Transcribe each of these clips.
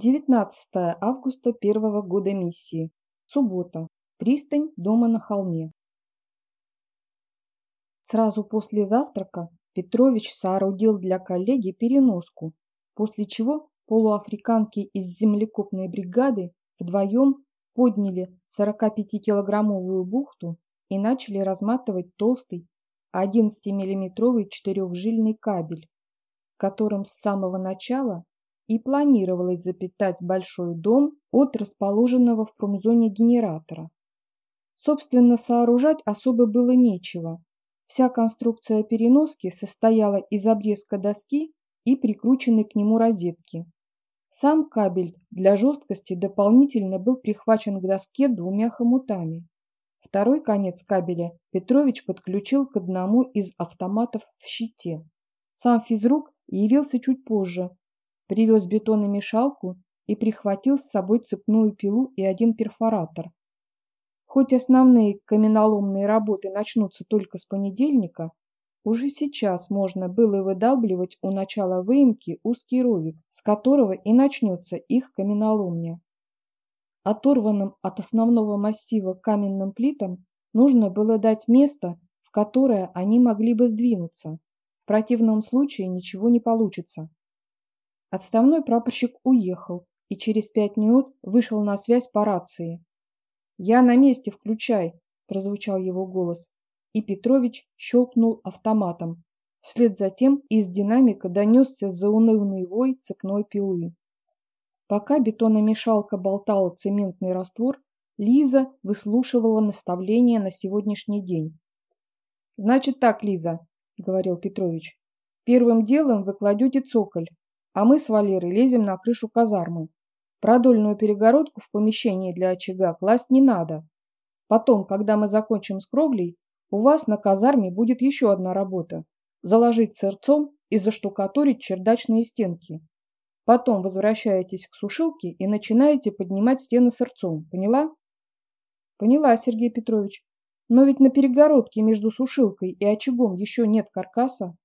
19 августа первого года миссии. Суббота. Пристань дома на холме. Сразу после завтрака Петрович соорудил для коллеги переноску, после чего полуафриканки из землекопной бригады вдвоем подняли 45-килограммовую бухту и начали разматывать толстый 11-миллиметровый четырехжильный кабель, которым с самого начала и планировалось запитать большой дом от расположенного в промзоне генератора. Собственно, сооружать особо было нечего. Вся конструкция переноски состояла из обрезка доски и прикрученной к нему розетки. Сам кабель для жесткости дополнительно был прихвачен к доске двумя хомутами. Второй конец кабеля Петрович подключил к одному из автоматов в щите. Сам физрук явился чуть позже, привез бетономешалку и прихватил с собой цепную пилу и один перфоратор. Хоть основные каменоломные работы начнутся только с понедельника, уже сейчас можно было выдалбливать у начала выемки узкий ровик, с которого и начнется их каменоломня. Оторванным от основного массива каменным плитам нужно было дать место, в которое они могли бы сдвинуться. В противном случае ничего не получится. Отставной прапорщик уехал и через пять минут вышел на связь по рации. «Я на месте, включай!» – прозвучал его голос, и Петрович щелкнул автоматом. Вслед за тем из динамика донесся заунывный вой цепной пилы. Пока бетономешалка болтала цементный раствор, Лиза выслушивала наставления на сегодняшний день. «Значит так, Лиза», — говорил Петрович, — «первым делом вы кладете цоколь, а мы с Валерой лезем на крышу казармы. Продольную перегородку в помещении для очага класть не надо. Потом, когда мы закончим с кровлей, у вас на казарме будет еще одна работа – заложить сырцом и заштукатурить чердачные стенки. Потом возвращаетесь к сушилке и начинаете поднимать стены сырцом. Поняла? Поняла, Сергей Петрович. Но ведь на перегородке между сушилкой и очагом еще нет каркаса.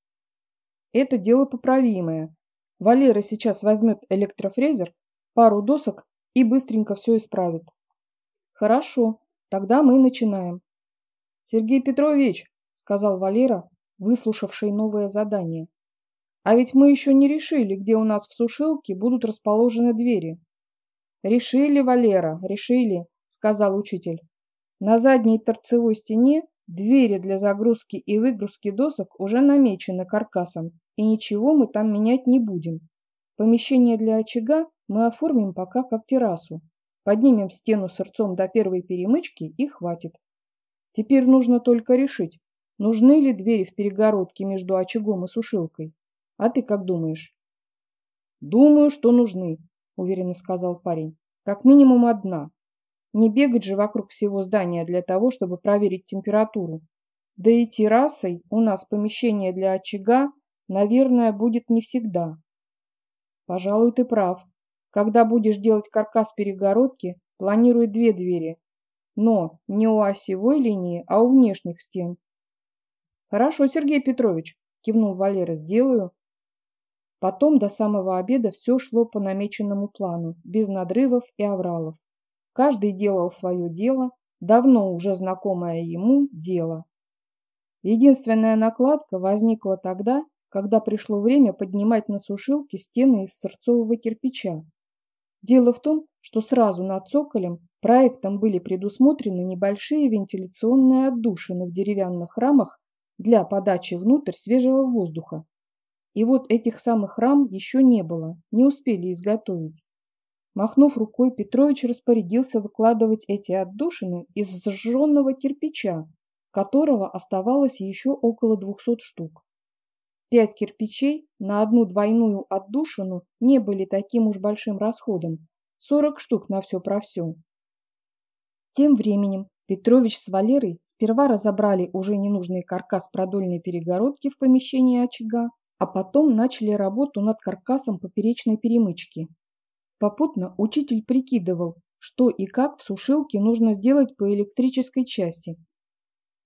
Это дело поправимое, Валера сейчас возьмет электрофрезер, пару досок и быстренько все исправит. Хорошо, тогда мы начинаем. Сергей Петрович, сказал Валера, выслушавший новое задание. А ведь мы еще не решили, где у нас в сушилке будут расположены двери. Решили, Валера, решили, сказал учитель. На задней торцевой стене двери для загрузки и выгрузки досок уже намечены каркасом и ничего мы там менять не будем. Помещение для очага мы оформим пока как террасу. Поднимем стену сырцом до первой перемычки и хватит. Теперь нужно только решить, нужны ли двери в перегородке между очагом и сушилкой. А ты как думаешь? Думаю, что нужны, уверенно сказал парень. Как минимум одна. Не бегать же вокруг всего здания для того, чтобы проверить температуру. Да и террасой у нас помещение для очага Наверное, будет не всегда. Пожалуй, ты прав. Когда будешь делать каркас перегородки, планируй две двери. Но не у осевой линии, а у внешних стен. Хорошо, Сергей Петрович, кивнул Валера, сделаю. Потом до самого обеда все шло по намеченному плану, без надрывов и авралов. Каждый делал свое дело, давно уже знакомое ему дело. Единственная накладка возникла тогда, когда пришло время поднимать на сушилке стены из сырцового кирпича. Дело в том, что сразу над цоколем проектом были предусмотрены небольшие вентиляционные отдушины в деревянных рамах для подачи внутрь свежего воздуха. И вот этих самых рам еще не было, не успели изготовить. Махнув рукой, Петрович распорядился выкладывать эти отдушины из сжженного кирпича, которого оставалось еще около двухсот штук. Пять кирпичей на одну двойную отдушину не были таким уж большим расходом. Сорок штук на все про все. Тем временем Петрович с Валерой сперва разобрали уже ненужный каркас продольной перегородки в помещении очага, а потом начали работу над каркасом поперечной перемычки. Попутно учитель прикидывал, что и как в сушилке нужно сделать по электрической части.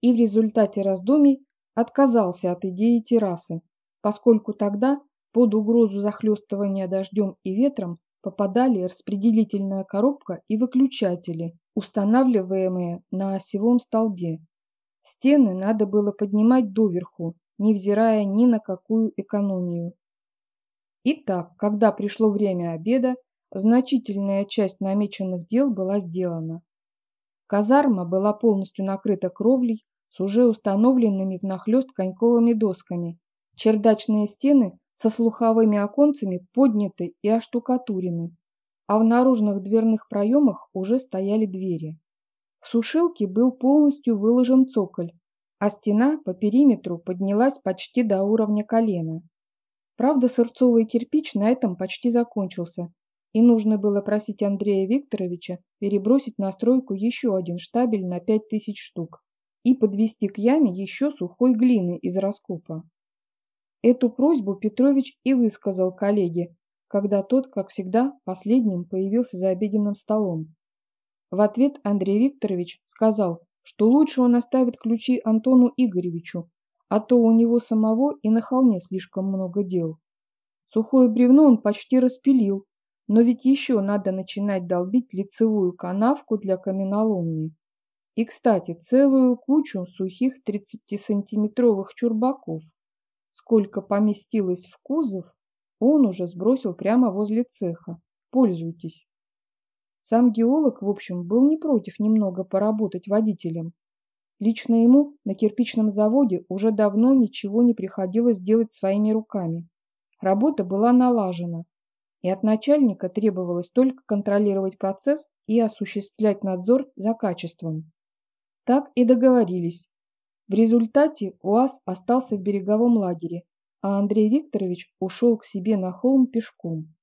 И в результате раздумий отказался от идеи террасы, поскольку тогда, под угрозу захлестывания дождем и ветром, попадали распределительная коробка и выключатели, устанавливаемые на осевом столбе. Стены надо было поднимать доверху, невзирая ни на какую экономию. Итак, когда пришло время обеда, значительная часть намеченных дел была сделана. Казарма была полностью накрыта кровлей с уже установленными внахлёст коньковыми досками. Чердачные стены со слуховыми оконцами подняты и оштукатурены, а в наружных дверных проемах уже стояли двери. В сушилке был полностью выложен цоколь, а стена по периметру поднялась почти до уровня колена. Правда, сырцовый кирпич на этом почти закончился, и нужно было просить Андрея Викторовича перебросить на стройку еще один штабель на пять тысяч штук и подвести к яме еще сухой глины из раскопа. Эту просьбу Петрович и высказал коллеге, когда тот, как всегда, последним появился за обеденным столом. В ответ Андрей Викторович сказал, что лучше он оставит ключи Антону Игоревичу, а то у него самого и на холме слишком много дел. Сухое бревно он почти распилил, но ведь еще надо начинать долбить лицевую канавку для каменоломни. И, кстати, целую кучу сухих 30-сантиметровых чурбаков. Сколько поместилось в кузов, он уже сбросил прямо возле цеха. Пользуйтесь. Сам геолог, в общем, был не против немного поработать водителем. Лично ему на кирпичном заводе уже давно ничего не приходилось делать своими руками. Работа была налажена, и от начальника требовалось только контролировать процесс и осуществлять надзор за качеством. Так и договорились. В результате УАЗ остался в береговом лагере, а Андрей Викторович ушел к себе на холм пешком.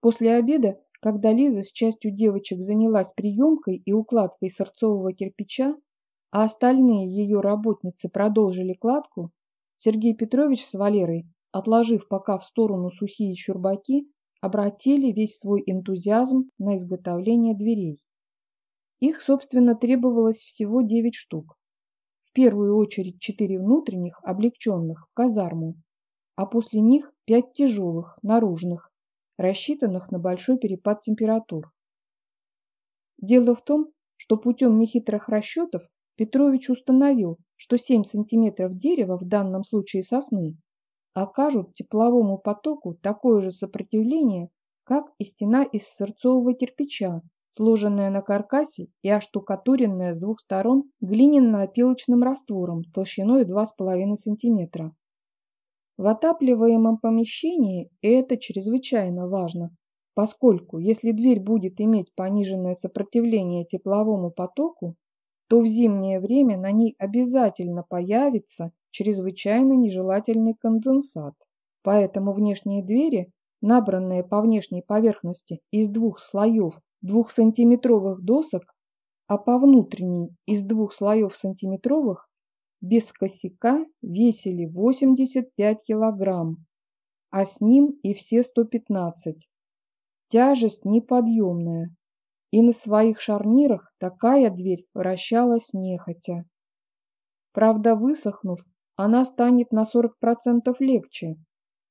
После обеда, когда Лиза с частью девочек занялась приемкой и укладкой сырцового кирпича, а остальные ее работницы продолжили кладку, Сергей Петрович с Валерой отложив пока в сторону сухие чурбаки, обратили весь свой энтузиазм на изготовление дверей. Их, собственно, требовалось всего девять штук. В первую очередь четыре внутренних, облегченных, в казарму, а после них пять тяжелых, наружных, рассчитанных на большой перепад температур. Дело в том, что путем нехитрых расчетов Петрович установил, что 7 сантиметров дерева, в данном случае сосны, окажут тепловому потоку такое же сопротивление, как и стена из сырцового кирпича, сложенная на каркасе и оштукатуренная с двух сторон глиняно-опилочным раствором толщиной 2,5 см. В отапливаемом помещении это чрезвычайно важно, поскольку если дверь будет иметь пониженное сопротивление тепловому потоку, то в зимнее время на ней обязательно появится чрезвычайно нежелательный конденсат. Поэтому внешние двери, набранные по внешней поверхности из двух слоев двухсантиметровых досок, а по внутренней из двух слоев сантиметровых, без косяка весили 85 килограмм, а с ним и все 115. Тяжесть неподъемная, и на своих шарнирах такая дверь вращалась нехотя. Правда, высохнув, она станет на 40% легче,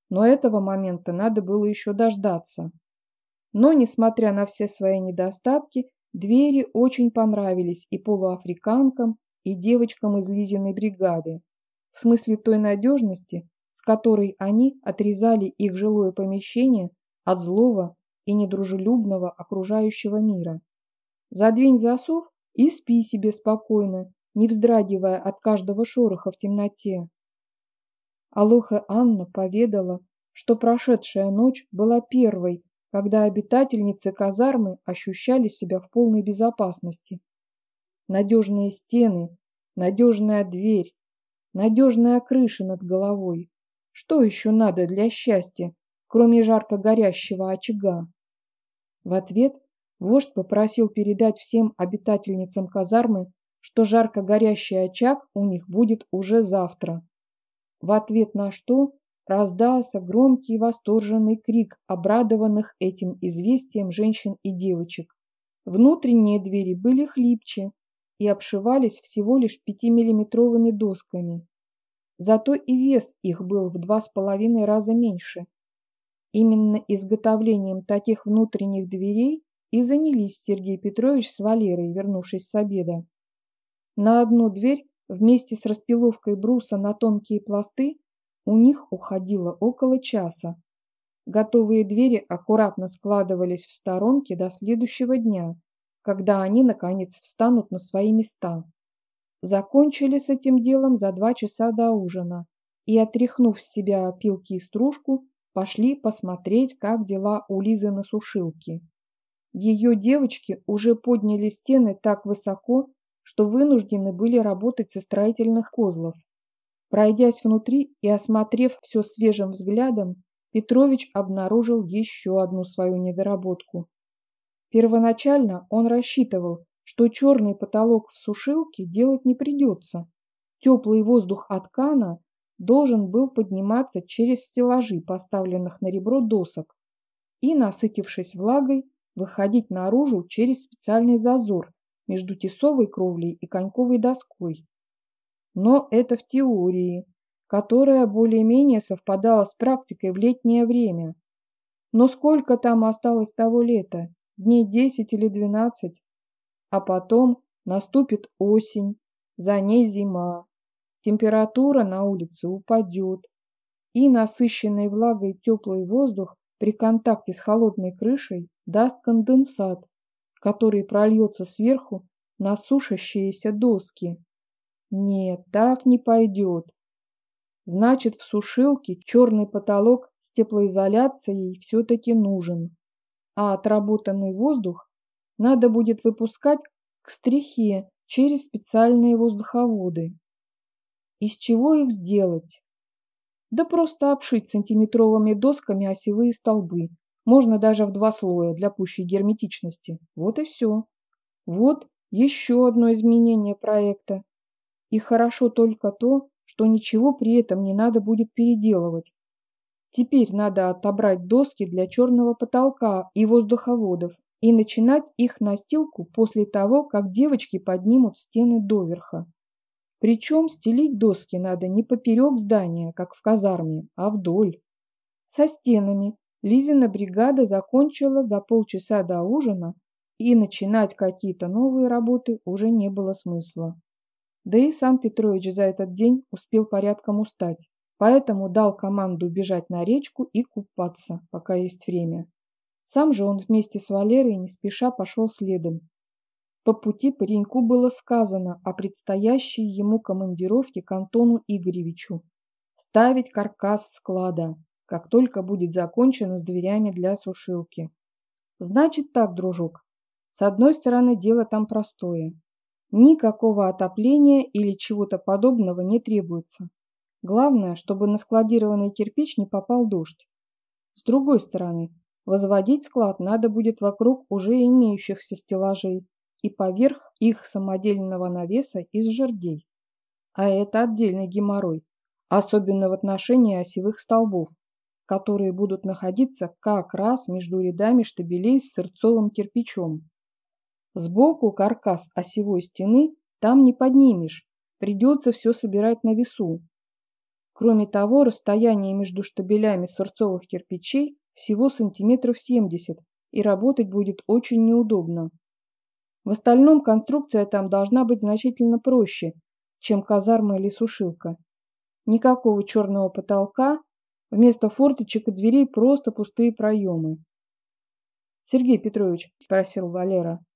но этого момента надо было еще дождаться. Но, несмотря на все свои недостатки, двери очень понравились и полуафриканкам, и девочкам из Лизиной бригады, в смысле той надежности, с которой они отрезали их жилое помещение от злого и недружелюбного окружающего мира. Задвинь засов и спи себе спокойно, не вздрагивая от каждого шороха в темноте. Алоха Анна поведала, что прошедшая ночь была первой, когда обитательницы казармы ощущали себя в полной безопасности. Надежные стены, надежная дверь, надежная крыша над головой. Что еще надо для счастья, кроме жарко горящего очага? В ответ вождь попросил передать всем обитательницам казармы что жарко горящий очаг у них будет уже завтра. В ответ на что раздался громкий восторженный крик обрадованных этим известием женщин и девочек. Внутренние двери были хлипче и обшивались всего лишь пятимиллиметровыми досками. Зато и вес их был в два с половиной раза меньше. Именно изготовлением таких внутренних дверей и занялись Сергей Петрович с Валерой, вернувшись с обеда. На одну дверь вместе с распиловкой бруса на тонкие пласты у них уходило около часа. Готовые двери аккуратно складывались в сторонки до следующего дня, когда они, наконец, встанут на свои места. Закончили с этим делом за два часа до ужина и, отряхнув с себя опилки и стружку, пошли посмотреть, как дела у Лизы на сушилке. Ее девочки уже подняли стены так высоко, что вынуждены были работать со строительных козлов. Пройдясь внутри и осмотрев все свежим взглядом, Петрович обнаружил еще одну свою недоработку. Первоначально он рассчитывал, что черный потолок в сушилке делать не придется. Теплый воздух от кана должен был подниматься через стеллажи, поставленных на ребро досок, и, насытившись влагой, выходить наружу через специальный зазор между тесовой кровлей и коньковой доской. Но это в теории, которая более-менее совпадала с практикой в летнее время. Но сколько там осталось того лета? Дней десять или двенадцать? А потом наступит осень, за ней зима. Температура на улице упадет, и насыщенный влагой теплый воздух при контакте с холодной крышей даст конденсат, который прольется сверху на сушащиеся доски. Нет, так не пойдет. Значит, в сушилке черный потолок с теплоизоляцией все-таки нужен. А отработанный воздух надо будет выпускать к стрихе через специальные воздуховоды. Из чего их сделать? Да просто обшить сантиметровыми досками осевые столбы. Можно даже в два слоя для пущей герметичности. Вот и все. Вот еще одно изменение проекта. И хорошо только то, что ничего при этом не надо будет переделывать. Теперь надо отобрать доски для черного потолка и воздуховодов и начинать их настилку после того, как девочки поднимут стены доверха. Причем стелить доски надо не поперек здания, как в казарме, а вдоль. Со стенами Лизина бригада закончила за полчаса до ужина, и начинать какие-то новые работы уже не было смысла. Да и сам Петрович за этот день успел порядком устать, поэтому дал команду бежать на речку и купаться, пока есть время. Сам же он вместе с Валерой не спеша пошел следом, по пути пареньку было сказано о предстоящей ему командировке к Антону Игоревичу. Ставить каркас склада, как только будет закончено с дверями для сушилки. Значит так, дружок. С одной стороны, дело там простое. Никакого отопления или чего-то подобного не требуется. Главное, чтобы на складированный кирпич не попал дождь. С другой стороны, возводить склад надо будет вокруг уже имеющихся стеллажей, и поверх их самодельного навеса из жердей. А это отдельный геморрой, особенно в отношении осевых столбов, которые будут находиться как раз между рядами штабелей с сырцовым кирпичом. Сбоку каркас осевой стены там не поднимешь, придется все собирать на весу. Кроме того, расстояние между штабелями сырцовых кирпичей всего сантиметров 70, и работать будет очень неудобно. В остальном конструкция там должна быть значительно проще, чем казарма или сушилка. Никакого черного потолка, вместо форточек и дверей просто пустые проемы. «Сергей Петрович», – спросил Валера, –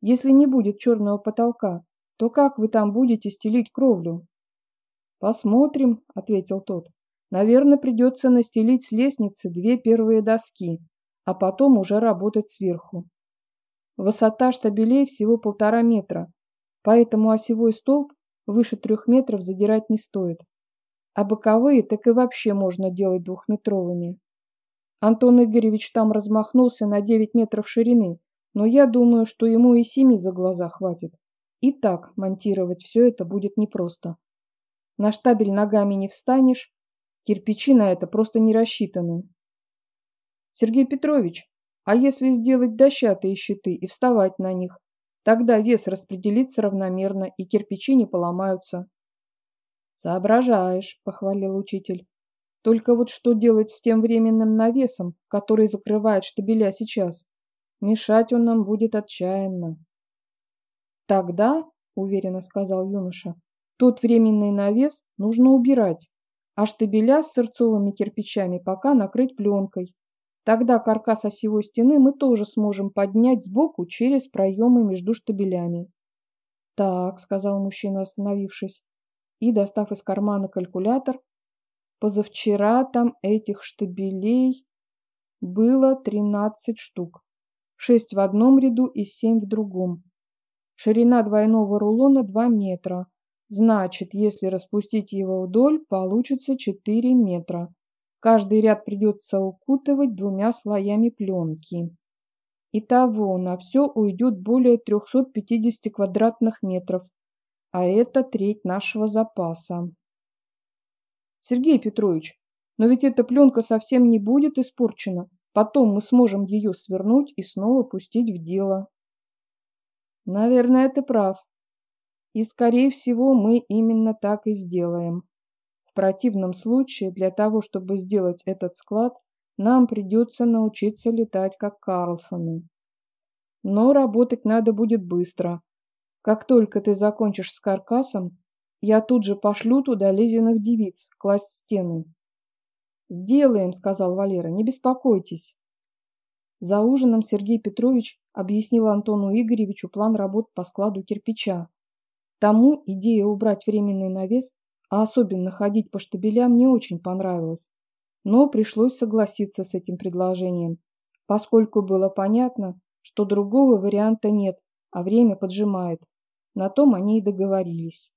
«если не будет черного потолка, то как вы там будете стелить кровлю?» «Посмотрим», – ответил тот. «Наверное, придется настелить с лестницы две первые доски, а потом уже работать сверху. Высота штабелей всего полтора метра, поэтому осевой столб выше трех метров задирать не стоит. А боковые так и вообще можно делать двухметровыми. Антон Игоревич там размахнулся на 9 метров ширины, но я думаю, что ему и семи за глаза хватит. И так монтировать все это будет непросто. На штабель ногами не встанешь, кирпичи на это просто не рассчитаны. Сергей Петрович, а если сделать дощатые щиты и вставать на них, тогда вес распределится равномерно и кирпичи не поломаются. Соображаешь, похвалил учитель. Только вот что делать с тем временным навесом, который закрывает штабеля сейчас? Мешать он нам будет отчаянно. Тогда, уверенно сказал юноша, тот временный навес нужно убирать, а штабеля с сырцовыми кирпичами пока накрыть пленкой. Тогда каркас осевой стены мы тоже сможем поднять сбоку через проемы между штабелями. «Так», — сказал мужчина, остановившись, и, достав из кармана калькулятор, «позавчера там этих штабелей было тринадцать штук, шесть в одном ряду и семь в другом. Ширина двойного рулона два метра, Значит, если распустить его вдоль, получится 4 метра. Каждый ряд придется укутывать двумя слоями пленки. Итого на все уйдет более 350 квадратных метров, а это треть нашего запаса. Сергей Петрович, но ведь эта пленка совсем не будет испорчена. Потом мы сможем ее свернуть и снова пустить в дело. Наверное, ты прав, и, скорее всего, мы именно так и сделаем. В противном случае, для того, чтобы сделать этот склад, нам придется научиться летать как Карлсоны. Но работать надо будет быстро. Как только ты закончишь с каркасом, я тут же пошлю туда лизиных девиц класть стены. «Сделаем», — сказал Валера, — «не беспокойтесь». За ужином Сергей Петрович объяснил Антону Игоревичу план работ по складу кирпича, Тому идея убрать временный навес, а особенно ходить по штабелям, не очень понравилась. Но пришлось согласиться с этим предложением, поскольку было понятно, что другого варианта нет, а время поджимает. На том они и договорились.